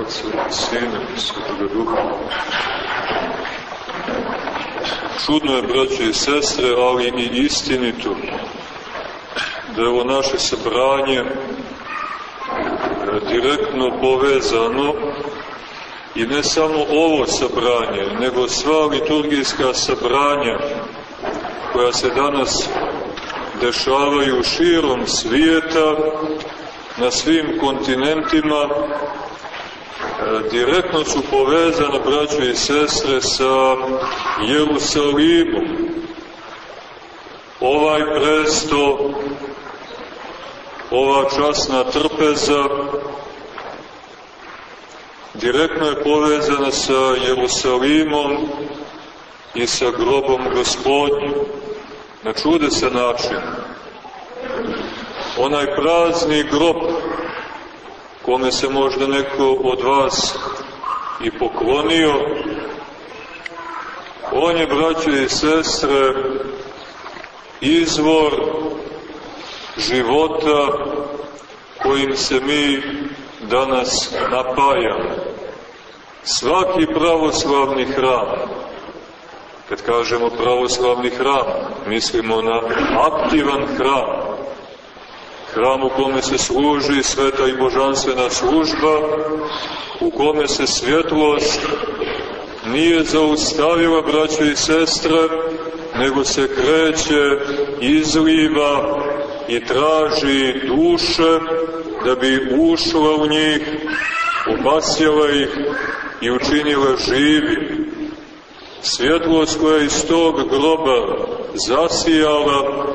Otca i Sina i Svetoga Duha. Čudno je, braće i sestre, ali i istinito, da je ovo naše sabranje direktno povezano i ne samo ovo sabranje, nego sva liturgijska sabranja koja se danas dešavaju širom svijeta, na svim kontinentima, direktno su povezane, braće i sestre, sa Jerusalimom. Ovaj presto, ova časna trpeza, direktno je povezana sa Jerusalimom i sa grobom gospodnjim. Na čudesan način. Onaj prazni grob kome se možda neko od vas i poklonio, on je, braće i sestre, izvor života kojim se mi danas napajamo. Svaki pravoslavni hram, kad kažemo pravoslavni hram, mislimo na aktivan hram, hram u kome se služi sveta i božanstvena služba, u kome se svjetlost nije zaustavila, braće i sestre, nego se kreće, izliva i traži duše da bi ušla u njih, obasjala ih i učinila živi. Svjetlost koja iz tog groba zasijala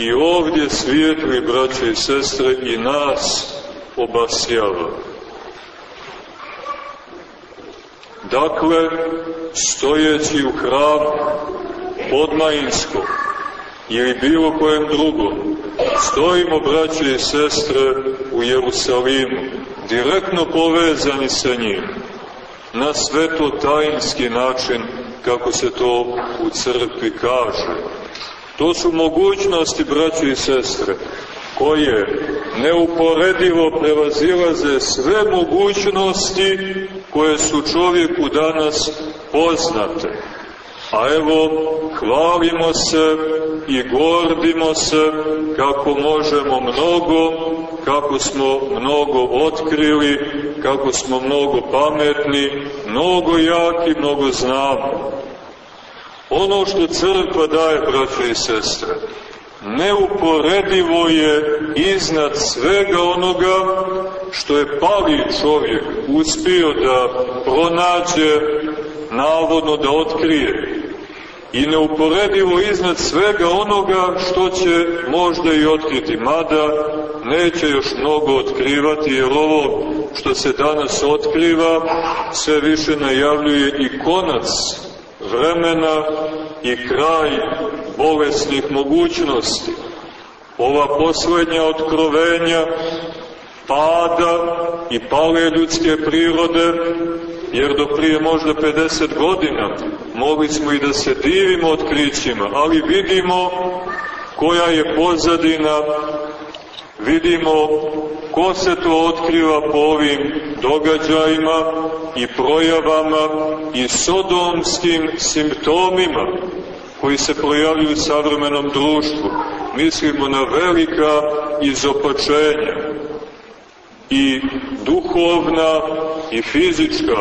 i ovdje svijetli, braće i sestre, i nas obasjava. Dakle, stojeći u hramu podmajinskog ili bilo kojem drugom, stojimo, braće i sestre, u Jerusalimu, direktno povezani sa njim, na sveto tajinski način, kako se to u crkvi kaže. To su mogućnosti, braći i sestre, koje neuporedivo prevazilaze sve mogućnosti koje su čovjeku danas poznate. A evo, hvalimo se i gordimo se kako možemo mnogo, kako smo mnogo otkrili, kako smo mnogo pametni, mnogo jaki, mnogo znamo. Ono što crkva daje, braće i sestre, neuporedivo je iznad svega onoga što je pali čovjek uspio da pronađe, navodno da otkrije. I neuporedivo iznad svega onoga što će možda i otkriti, mada neće još mnogo otkrivati, jer ovo što se danas otkriva sve više najavljuje i konac vremena i kraj bolesnih mogućnosti. Ova poslednja otkrovenja pada i pale ljudske prirode, jer do prije možda 50 godina mogli smo i da se divimo otkrićima, ali vidimo koja je pozadina, vidimo ko se to otkriva po ovim događajima i projavama i sodomskim simptomima koji se projavljuju u savremenom društvu. Mislimo na velika izopačenja i duhovna i fizička,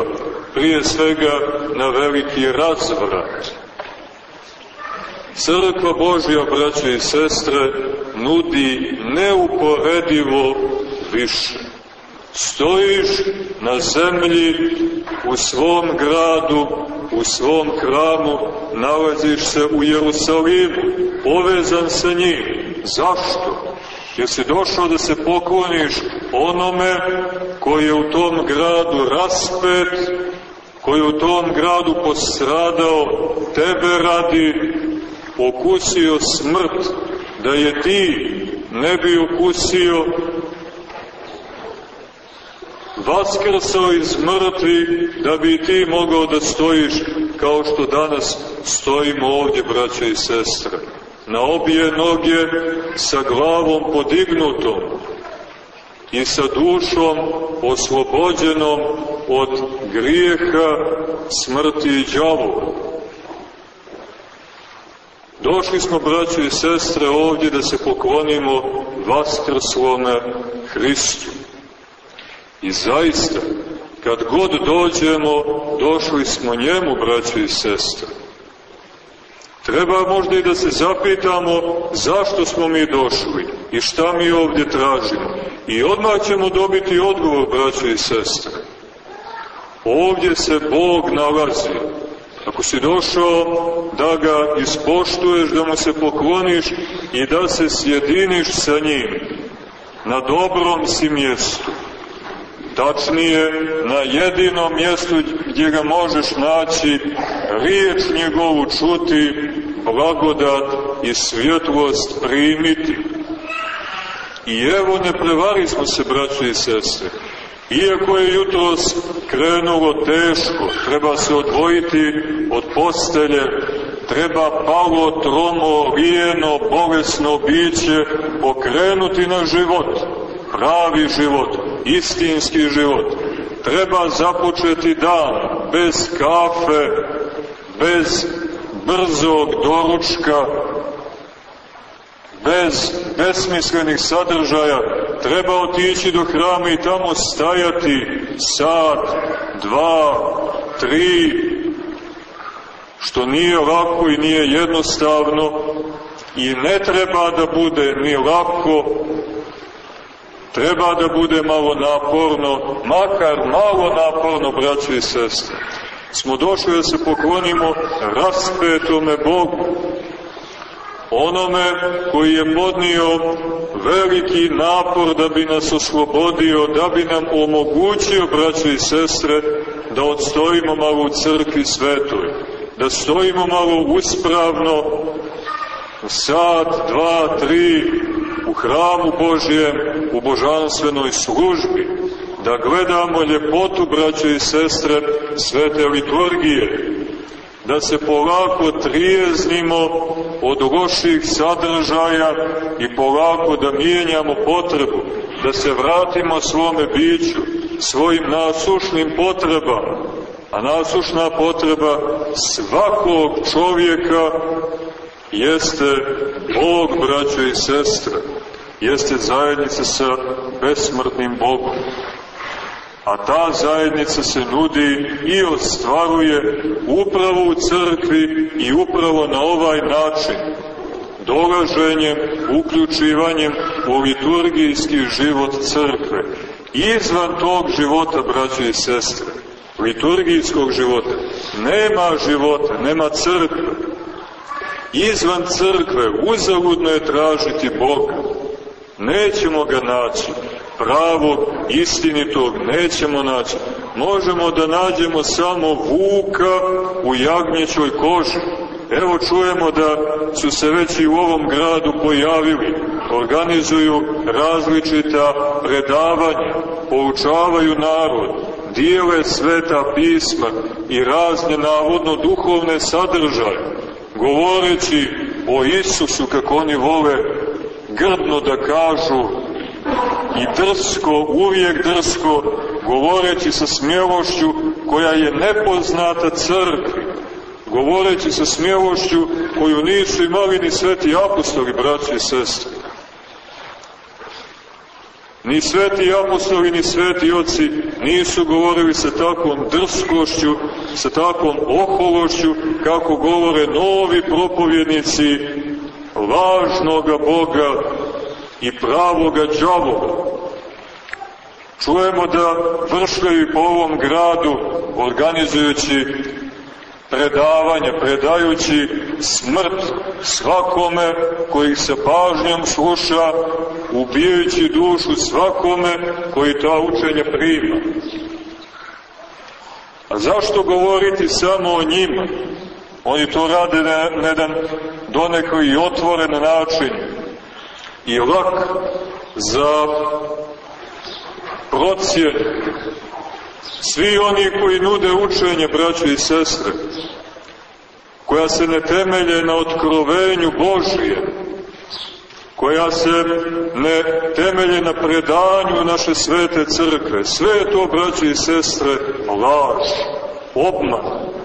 prije svega na veliki razvrat. Crkva Božja, braće i sestre, nudi neuporedivo više. Stojiš na zemlji, u svom gradu, u svom hramu, nalaziš se u Jerusalimu, povezan sa njim. Zašto? Jer si došao da se pokloniš onome koji je u tom gradu raspet, koji u tom gradu postradao, tebe radi, okusio smrt, da je ti ne bi okusio vaskrsao iz mrtvi da bi ti mogao da stojiš kao što danas stojimo ovdje, braće i sestre, na obje noge sa glavom podignutom. i sa dušom oslobođenom od grijeha, smrti i džavoga. Došli smo, braćo i sestre, ovdje da se poklonimo vaskrslome Hristu. I zaista, kad god dođemo, došli smo njemu, braćo i sestre. Treba možda i da se zapitamo zašto smo mi došli i šta mi ovdje tražimo. I odmah ćemo dobiti odgovor, braćo i sestre. Ovdje se Bog nalazi. Ako si došao da ga ispoštuješ, da mu se pokloniš i da se sjediniš sa njim, na dobrom si mjestu. Tačnije, na jedinom mjestu gdje ga možeš naći, riječ njegovu čuti, blagodat i svjetlost primiti. I evo ne prevari smo se, braće i sestre. Iako je jutros krenulo teško, treba se odvojiti od postelje, treba palo, tromo, lijeno, bolesno biće pokrenuti na život, pravi život, istinski život. Treba započeti dan bez kafe, bez brzog doručka, bez besmislenih sadržaja, treba otići do hrama i tamo stajati sat, dva, tri, što nije lako i nije jednostavno i ne treba da bude ni lako, treba da bude malo naporno, makar malo naporno, braće i sestre. Smo došli da se poklonimo raspetome Bogu, onome koji je podnio veliki napor da bi nas oslobodio, da bi nam omogućio, braćo i sestre, da odstojimo malo u crkvi svetoj, da stojimo malo uspravno, sat, dva, tri, u hramu Božjem, u božanstvenoj službi, da gledamo ljepotu, braćo i sestre, svete liturgije, da se polako trijeznimo od loših sadržaja i polako da mijenjamo potrebu, da se vratimo svome biću, svojim nasušnim potrebama, a nasušna potreba svakog čovjeka jeste Bog, braćo i sestre, jeste zajednica sa besmrtnim Bogom a ta zajednica se nudi i ostvaruje upravo u crkvi i upravo na ovaj način, dolaženjem, uključivanjem u liturgijski život crkve. Izvan tog života, braće i sestre, liturgijskog života, nema života, nema crkve. Izvan crkve uzaludno je tražiti Boga. Nećemo ga naći pravog, istinitog nećemo naći. Možemo da nađemo samo vuka u jagnjećoj koži. Evo čujemo da su se već i u ovom gradu pojavili, organizuju različita predavanja, poučavaju narod, dijele sveta pisma i razne navodno duhovne sadržaje, govoreći o Isusu kako oni vole grdno da kažu i drsko, uvijek drsko, govoreći sa smjelošću koja je nepoznata crkvi, govoreći sa smjelošću koju nisu imali ni sveti apostoli, braći i sestri. Ni sveti apostoli, ni sveti oci nisu govorili sa takvom drskošću, sa takvom ohološću, kako govore novi propovjednici lažnoga Boga, i pravoga džavoga. Čujemo da vršljaju po ovom gradu organizujući predavanja, predajući smrt svakome koji se pažnjom sluša, ubijajući dušu svakome koji ta učenja prima. A zašto govoriti samo o njima? Oni to rade na, na jedan donekli i otvoren način, i lak za procjen. Svi oni koji nude učenje, braćo i sestre, koja se ne temelje na otkrovenju Božije, koja se ne temelje na predanju naše svete crkve. Sve je to, braći i sestre, laž, obman.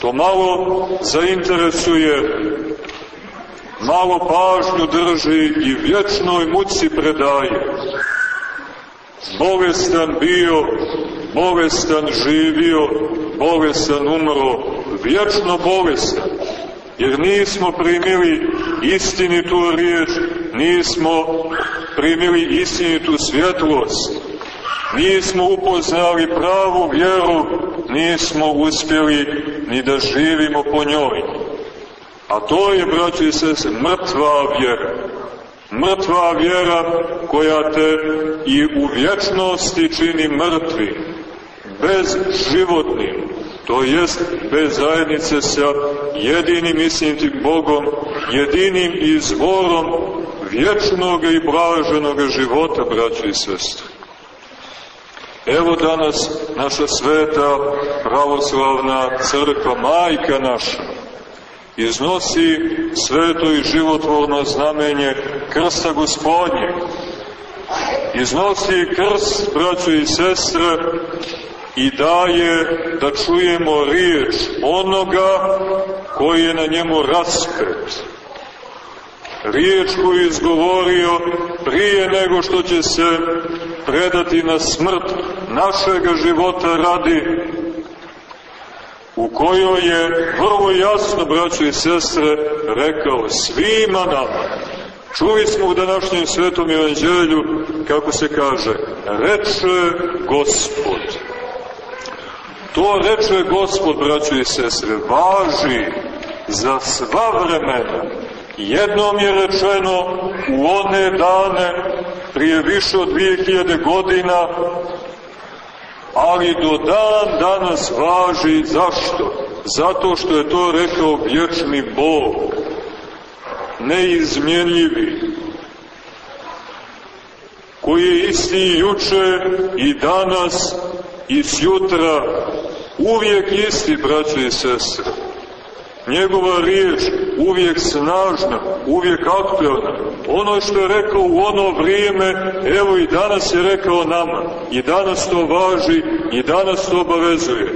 To malo zainteresuje, malo pažnju drži i vječnoj muci predaje. Bolestan bio, bolestan živio, bolestan umro, vječno bolestan jer nismo primili istinitu riječ, nismo primili istinitu svjetlost, nismo upoznali pravu vjeru, nismo uspjeli ni da živimo po njoj. A to je, braći i sese, mrtva vjera. Mrtva vjera koja te i u vječnosti čini mrtvi, bez životnim, to jest bez zajednice sa jedinim istinim Bogom, jedinim izvorom vječnog i blaženog života, braći i sestri. Evo danas naša sveta pravoslavna crkva, majka naša, iznosi sveto i životvorno znamenje krsta gospodnje. Iznosi krst, braćo i sestre, i daje da čujemo riječ onoga koji je na njemu raskret. Riječ koju izgovorio prije nego što će se predati na smrt našega života radi, u kojoj je vrlo jasno, braćo i sestre, rekao svima nama. Čuli smo u današnjem svetom evanđelju, kako se kaže, reče Gospod. To reče Gospod, braćo i sestre, važi za sva vremena. Jednom je rečeno u one dane, prije više od 2000 godina, ali do dan danas važi zašto? Zato što je to rekao vječni Bog, neizmjenljivi, koji je isti juče i danas i sjutra uvijek isti, braće i sestre. Njegova riječ uvijek snažna, uvijek aktualna. Ono što je rekao u ono vrijeme, evo i danas je rekao nama. I danas to važi, i danas to obavezuje.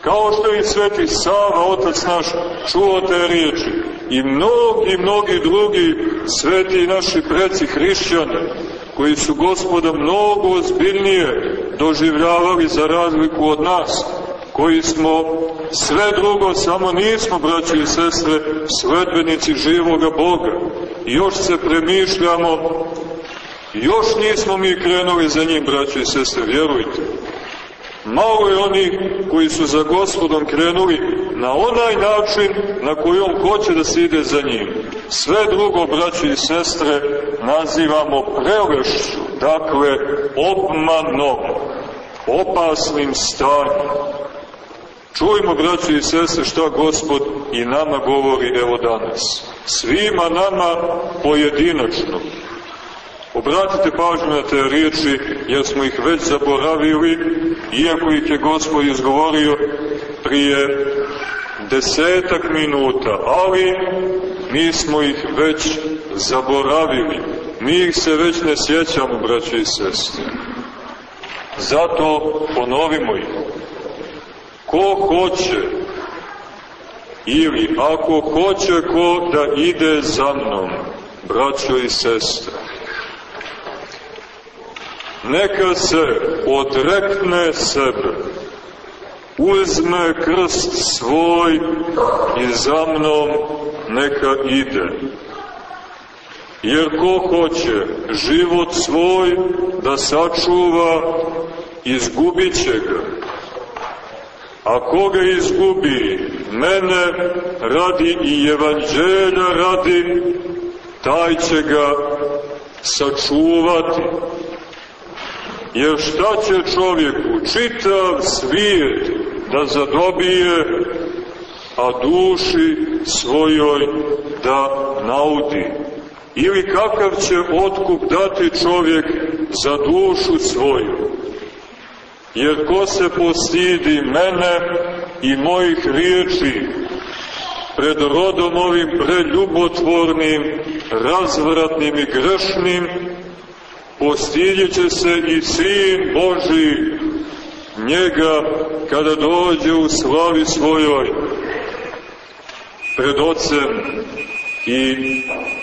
Kao što je i sveti Sava, otac naš, čuo te riječi. I mnogi, mnogi drugi sveti naši preci hrišćani, koji su gospoda mnogo ozbiljnije doživljavali za razliku od nas, koji smo sve drugo, samo nismo, braći i sestre, sledbenici živoga Boga. I još se premišljamo, još nismo mi krenuli za njim, braći i sestre, vjerujte. Malo je oni koji su za gospodom krenuli na onaj način na koji on hoće da se ide za njim. Sve drugo, braći i sestre, nazivamo prelešću, dakle, obmanom, opasnim stanjem. Čujmo, braći i sese, šta Gospod i nama govori evo danas. Svima nama pojedinačno. Obratite pažnju na te riječi, jer smo ih već zaboravili, iako ih je Gospod izgovorio prije desetak minuta, ali mi smo ih već zaboravili. Mi ih se već ne sjećamo, braći i sestre. Zato ponovimo ih. Ko hoće, ili ako hoće ko da ide za mnom, braćo i sestre, neka se odrekne sebe, uzme krst svoj i za mnom neka ide. Jer ko hoće život svoj da sačuva, izgubit će ga A koga izgubi mene radi i evanđelja radi, taj će ga sačuvati. Jer šta će čovjeku čitav svijet da zadobije, a duši svojoj da naudi? Ili kakav će otkup dati čovjek za dušu svoju? Jer ko se postidi mene i mojih riječi pred rodom ovim preljubotvornim, razvratnim i grešnim, postiljit će se i Sin Boži njega kada dođe u slavi svojoj pred Otcem i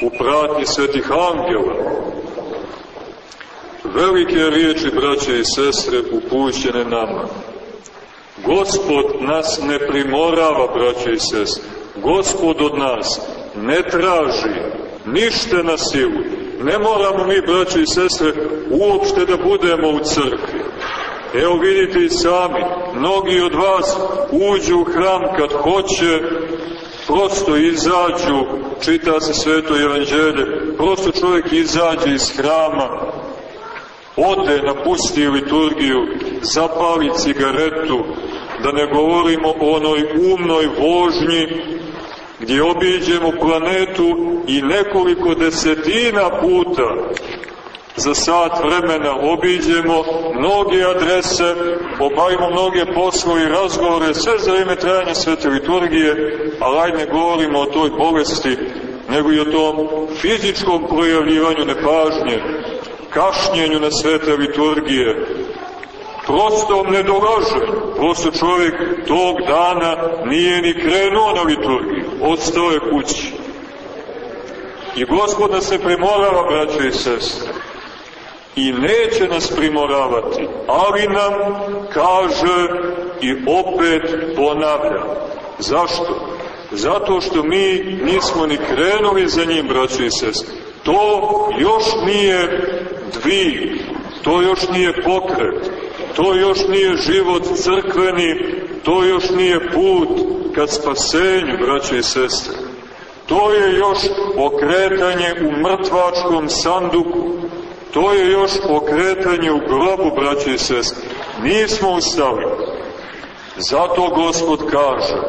u prati svetih angela. Velike riječi, braće i sestre, upućene nama. Gospod nas ne primorava, braće i sestre. Gospod od nas ne traži ništa na silu. Ne moramo mi, braće i sestre, uopšte da budemo u crkvi. Evo vidite i sami, mnogi od vas uđu u hram kad hoće, prosto izađu, čita se sveto evanđelje, prosto čovjek izađe iz hrama, ode, napusti liturgiju, zapali cigaretu, da ne govorimo o onoj umnoj vožnji gdje obiđemo planetu i nekoliko desetina puta. Za sat vremena obiđemo mnoge adrese, obavimo mnoge poslove i razgovore, sve za vreme trajanja svete liturgije, ali ajde ne govorimo o toj bolesti, nego i o tom fizičkom projavljivanju nepažnje, kašnjenju na svete liturgije, prostom nedolaženju. Prosto čovjek tog dana nije ni krenuo na liturgiju, ostao je kući. I gospod nas se primorava, braće i sestre, i neće nas primoravati, ali nam kaže i opet ponavlja. Zašto? Zato što mi nismo ni krenuli za njim, braće i sestre. To još nije dvig, to još nije pokret, to još nije život crkveni, to još nije put ka spasenju, braće i sestre. To je još okretanje u mrtvačkom sanduku, to je još okretanje u grobu, braće i sestre. Nismo ustali. Zato Gospod kaže,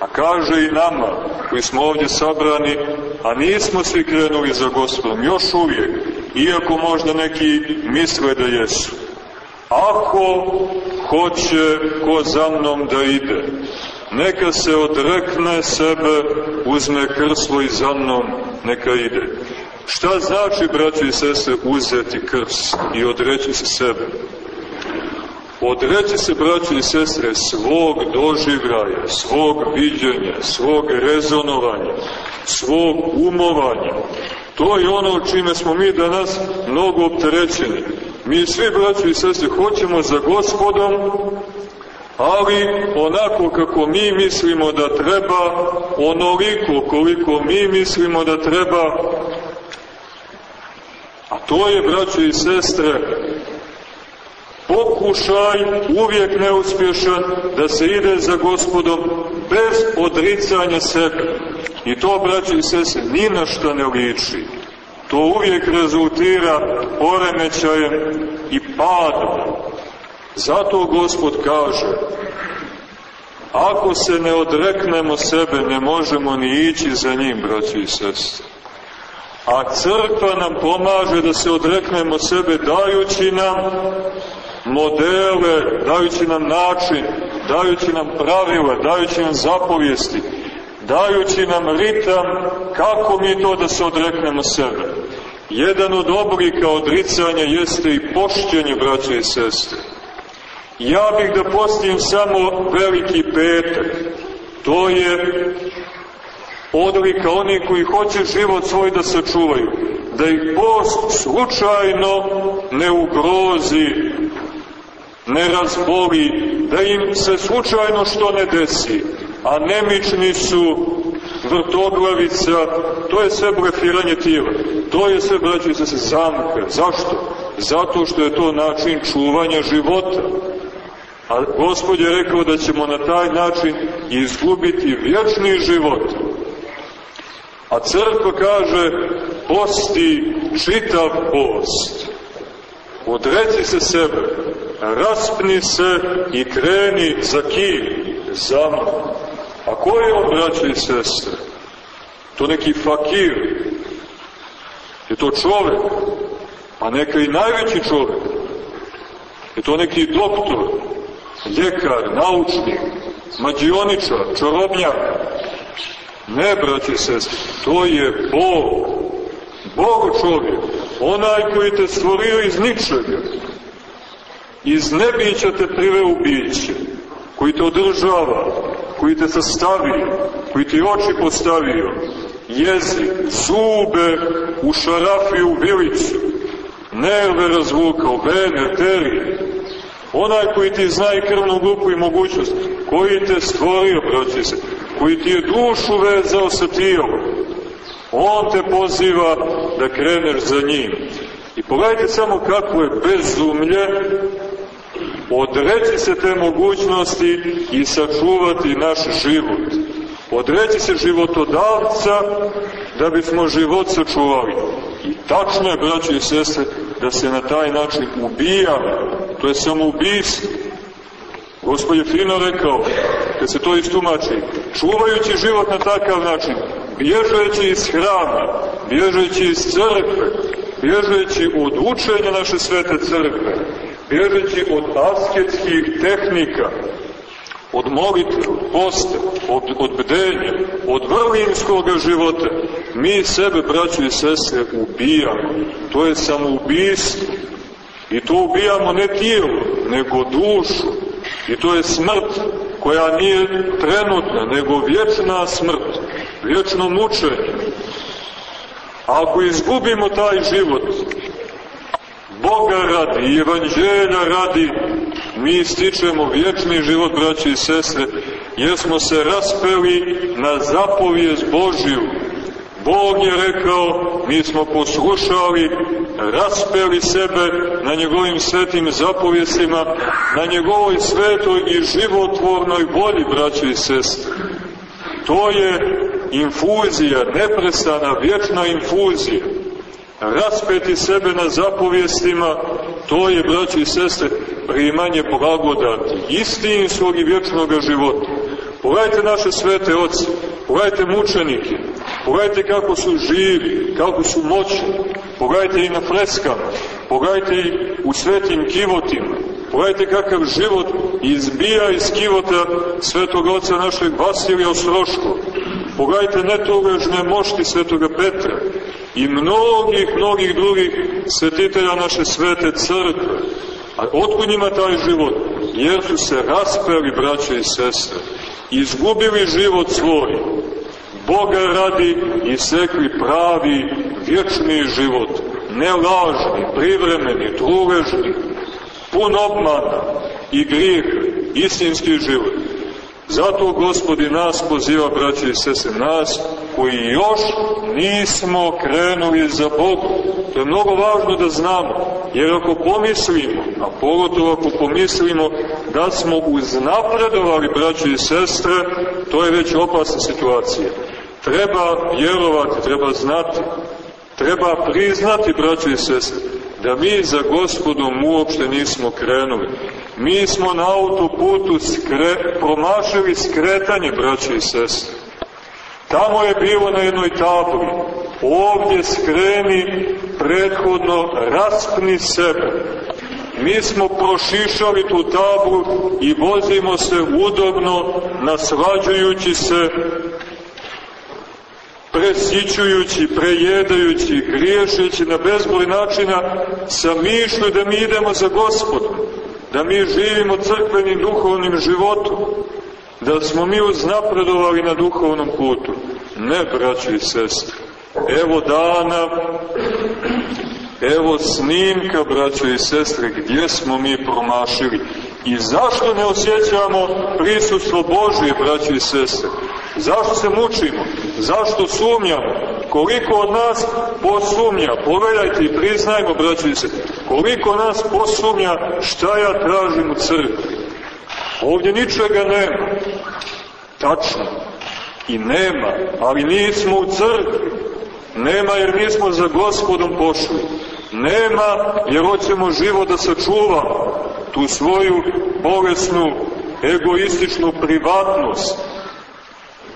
a kaže i nama, koji smo ovdje sabrani, a nismo svi krenuli za Gospodom, još uvijek, iako možda neki misle da jesu. Ako hoće ko za mnom da ide, neka se odrekne sebe, uzme krslo i za mnom neka ide. Šta znači, braći i sestre, uzeti krs i odreći se sebe? Odreći se, braći i sestre, svog doživljaja, svog viđenja, svog rezonovanja, svog umovanja. To je ono čime smo mi danas mnogo opterećeni. Mi svi, braći i sestre, hoćemo za gospodom, ali onako kako mi mislimo da treba, onoliko koliko mi mislimo da treba, a to je, braći i sestre, pokušaj, uvijek neuspješan, da se ide za gospodom bez odricanja sebe. I to, braći i sestre, ni na što ne liči. To uvijek rezultira poremećajem i padom. Zato gospod kaže, ako se ne odreknemo sebe, ne možemo ni ići za njim, braći i sestre. A crkva nam pomaže da se odreknemo sebe dajući nam modele, dajući nam način, dajući nam pravila, dajući nam zapovijesti, dajući nam ritam kako mi to da se odreknemo sebe. Jedan od oblika odricanja jeste i pošćenje, braće i sestre. Ja bih da postim samo veliki petak. To je odlika onih koji hoće život svoj da sačuvaju. Da ih post slučajno ne ugrozi, ne razboli, da im se slučajno što ne desi a nemični su vrtoglavica, to je sve blefiranje tijela. To je sve, braći se, zamka. Zašto? Zato što je to način čuvanja života. A Gospod je rekao da ćemo na taj način izgubiti vječni život. A crkva kaže, posti čitav post. Odreci se sebe, raspni se i kreni za kim? Za mnom. A ko je on, braće i sestre? To neki fakir. Je to čovek. A neka i najveći čovek. Je to neki doktor, ljekar, naučnik, mađioničar, čarobnjak. Ne, braće i sestre, to je Bog. Bog čovjek, onaj koji te stvorio iz ničega, iz nebića te priveo u biće, koji te održava, koji te sastavio, koji ti oči postavio, jezik, zube u šarafiju vilicu, nerve razvukao, vene, arterije, onaj koji ti zna i krvnu grupu i mogućnost, koji te stvorio, broći se, koji ti je dušu vezao sa tijelom, on te poziva da kreneš za njim. I pogledajte samo kako je bezumlje odreći se te mogućnosti i sačuvati naš život. Odreći se životodavca da bismo život sačuvali. I tačno je, braći i sestre, da se na taj način ubija, to je samoubistvo. Gospod je fino rekao, kad se to istumači, čuvajući život na takav način, bježeći iz hrama, bježeći iz crkve, bježeći od učenja naše svete crkve, bježeći od asketskih tehnika, od molitve, od poste, od, od bdenja, od vrlinskog života, mi sebe, braći i sestre, ubijamo. To je samoubistvo. I to ubijamo ne tijelo, nego dušu. I to je smrt koja nije trenutna, nego vječna smrt, vječno mučenje. Ako izgubimo taj život, Boga radi evanđelja radi, mi stičemo vječni život, braći i sestre, jer smo se raspeli na zapovijest Božiju. Bog je rekao, mi smo poslušali, raspeli sebe na njegovim svetim zapovjestima, na njegovoj svetoj i životvornoj volji, braći i sestre. To je infuzija, neprestana, vječna infuzija raspeti sebe na zapovjestima, to je, braći i sestre, primanje blagodati, istinskog i vječnog života. Pogledajte naše svete oci, pogledajte mučenike, pogledajte kako su živi, kako su moćni, pogledajte i na freskama, pogledajte i u svetim kivotima, pogledajte kakav život izbija iz kivota svetog oca našeg Vasilija Ostroškog, pogledajte netovežne mošti svetoga Petra, i mnogih, mnogih drugih svetitelja naše svete crkve. A otkud njima taj život? Jer su se raspeli, braće i sestre, izgubili život svoj, Boga radi i sekli pravi, vječni život, ne lažni, privremeni, truležni, pun obmana i grijeh, istinski život. Zato gospodi nas poziva, braće i sese, nas koji još nismo krenuli za Bogu. To je mnogo važno da znamo, jer ako pomislimo, a pogotovo ako pomislimo da smo uznapredovali, braće i sestre, to je već opasna situacija. Treba vjerovati, treba znati, treba priznati, braće i sestre, da mi za gospodom uopšte nismo krenuli. Mi smo na autoputu skre, promašili skretanje, braće i sestre. Tamo je bilo na jednoj tabli, ovdje skreni, prethodno raspni sebe. Mi smo prošišali tu tablu i vozimo se udobno, naslađujući se presićujući, prejedajući, griješeći na bezbroj načina sa mišlju da mi idemo za gospodom, da mi živimo crkvenim duhovnim životom, da smo mi uznapredovali na duhovnom putu. Ne, braći i sestre. Evo dana, evo snimka, braćo i sestre, gdje smo mi promašili. I zašto ne osjećamo prisustvo Božije, braći i sestre? Zašto se mučimo? Zašto sumnjamo? Koliko od nas posumnja? Pogledajte i priznajmo, braći sestre, koliko nas posumnja šta ja tražim u crkvi? Ovdje ničega nema. Tačno. I nema, ali nismo u crkvi. Nema jer nismo za gospodom pošli. Nema jer hoćemo živo da sačuvamo tu svoju bolesnu, egoističnu privatnost,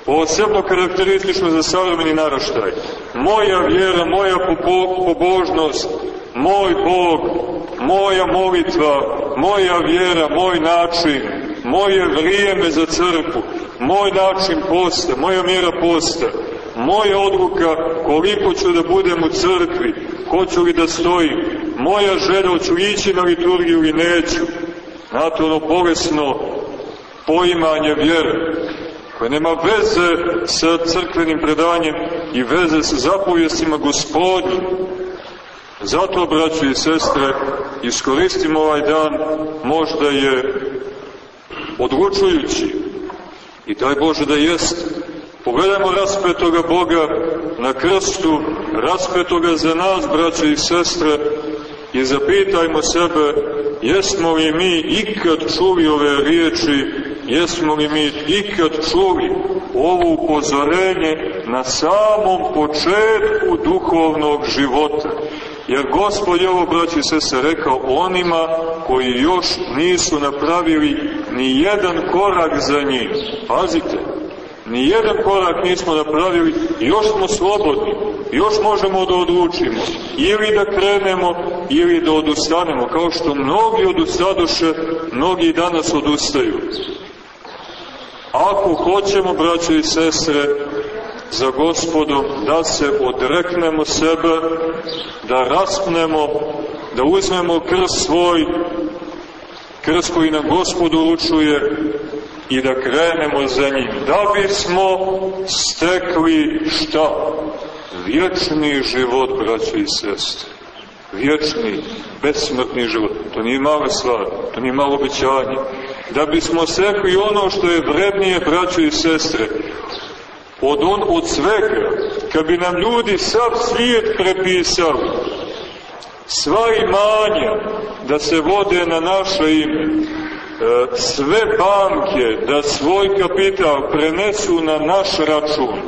posebno karakteristično za savremeni naraštaj. Moja vjera, moja pobožnost, moj Bog, moja molitva, moja vjera, moj način, moje vrijeme za crkvu, moj način posta, moja mjera posta, moja odluka koliko ću da budem u crkvi, hoću li da stojim, moja želja, hoću ići na liturgiju ili neću. Znate, ono bolesno poimanje vjere, koje nema veze sa crkvenim predanjem i veze sa zapovjestima gospodnjim. Zato, braći i sestre, iskoristimo ovaj dan, možda je odlučujući i daj Bože da jest. Pogledajmo raspetoga Boga na krstu, raspetoga za nas, braće i sestre, i zapitajmo sebe, jesmo li mi ikad čuli ove riječi, jesmo li mi ikad čuli ovo upozorenje na samom početku duhovnog života. Jer Gospod je ovo, braći se, se rekao onima koji još nisu napravili ni jedan korak za njih. Pazite, ni jedan korak nismo napravili još smo slobodni, još možemo da odlučimo, ili da krenemo, ili da odustanemo, kao što mnogi odustadoše, mnogi danas odustaju. Ako hoćemo, braće i sestre, za gospodom, da se odreknemo sebe, da raspnemo, da uzmemo krst svoj, krst koji nam gospod uručuje i da krenemo za njim, da bismo stekli šta? Vječni život, braće i sestre. Vječni, besmrtni život. To nije mala stvar, to nije malo obećanje. Da bismo stekli ono što je vrednije, braće i sestre, od, on, od svega, kad bi nam ljudi sav svijet prepisali, sva imanja da se vode na naše ime, e, sve banke da svoj kapital prenesu na naš račun,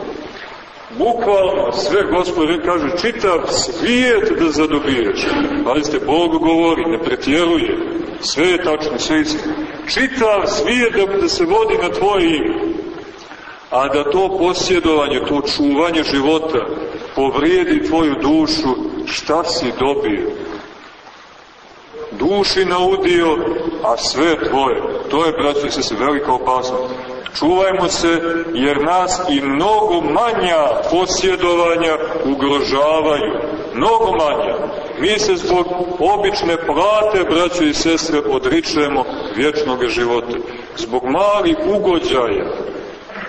bukvalno sve gospod kaže čitav svijet da zadobiješ. Pazite Bog govori ne pretjeruje. Sve je tačno sve istina čitav svijet da, da se vodi na tvoje ime a da to posjedovanje, to čuvanje života povrijedi tvoju dušu, šta si dobio? Duši naudio, a sve tvoje. To je, braći se, velika opasnost. Čuvajmo se, jer nas i mnogo manja posjedovanja ugrožavaju. Mnogo manja. Mi se zbog obične plate, braće i sestre, odričemo vječnog života. Zbog malih ugođaja,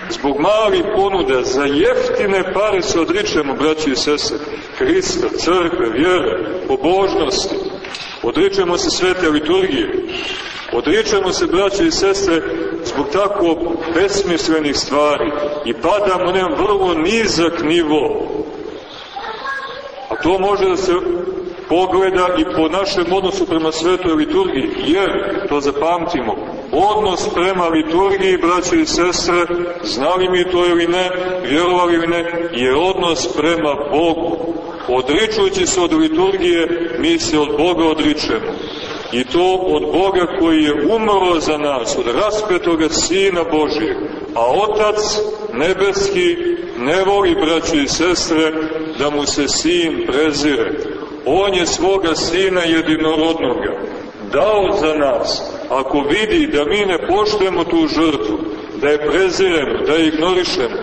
zbog malih ponuda, za jeftine pare se odričemo, braći i sese, Hrista, crkve, vjere, pobožnosti. Odričemo se svete liturgije. Odričemo se, braći i sestre, zbog tako besmislenih stvari i padamo na vrlo nizak nivo. A to može da se pogleda i po našem odnosu prema svetoj liturgiji, jer, to zapamtimo, odnos prema liturgiji, braće i sestre, znali mi to ili ne, vjerovali ili ne, je odnos prema Bogu. Odričujući se od liturgije, mi se od Boga odričemo. I to od Boga koji je umro za nas, od raspetoga Sina Božijeg. A Otac nebeski ne voli, braće i sestre, da mu se Sin prezire. On je svoga Sina jedinorodnoga dao za nas, ako vidi da mi ne poštujemo tu žrtvu, da je preziremo, da je ignorišemo,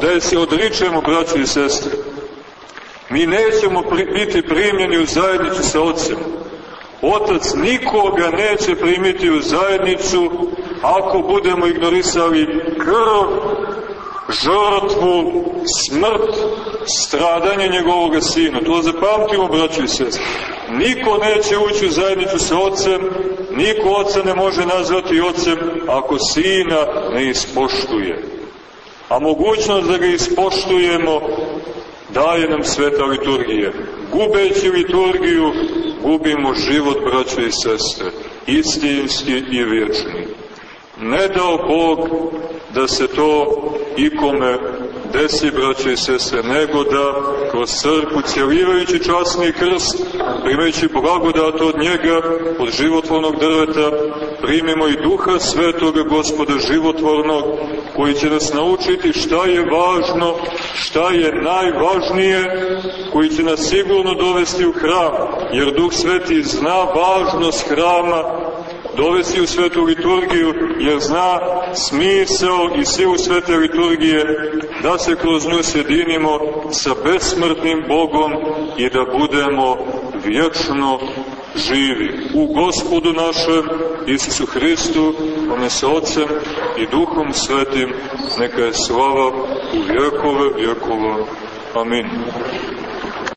da je se odričemo, braći i sestre, mi nećemo biti primljeni u zajednicu sa Otcem. Otac nikoga neće primiti u zajednicu ako budemo ignorisali krv, žrtvu, smrt, stradanje njegovog sina. To zapamtimo, braći i sestri. Niko neće ući u zajednicu sa ocem, niko oca ne može nazvati ocem ako sina ne ispoštuje. A mogućnost da ga ispoštujemo daje nam sveta liturgija. Gubeći liturgiju, gubimo život, braće i sestre, istinski i vječni. Ne dao Bog da se to ikome desi, braće i sestre, nego da kroz crku, cjelivajući časni krst, primajući blagodat od njega, od životvornog drveta, primimo i duha svetoga gospoda životvornog, koji će nas naučiti šta je važno, šta je najvažnije, koji će nas sigurno dovesti u hram, jer duh sveti zna važnost hrama, dovesti u svetu liturgiju, jer zna smisao i silu svete liturgije da se kroz nju sjedinimo sa besmrtnim Bogom i da budemo vječno živi u Gospodu našem Isusu Hristu, kome sa Otcem i Duhom Svetim, neka je slava u vjekove vjekova. Amin.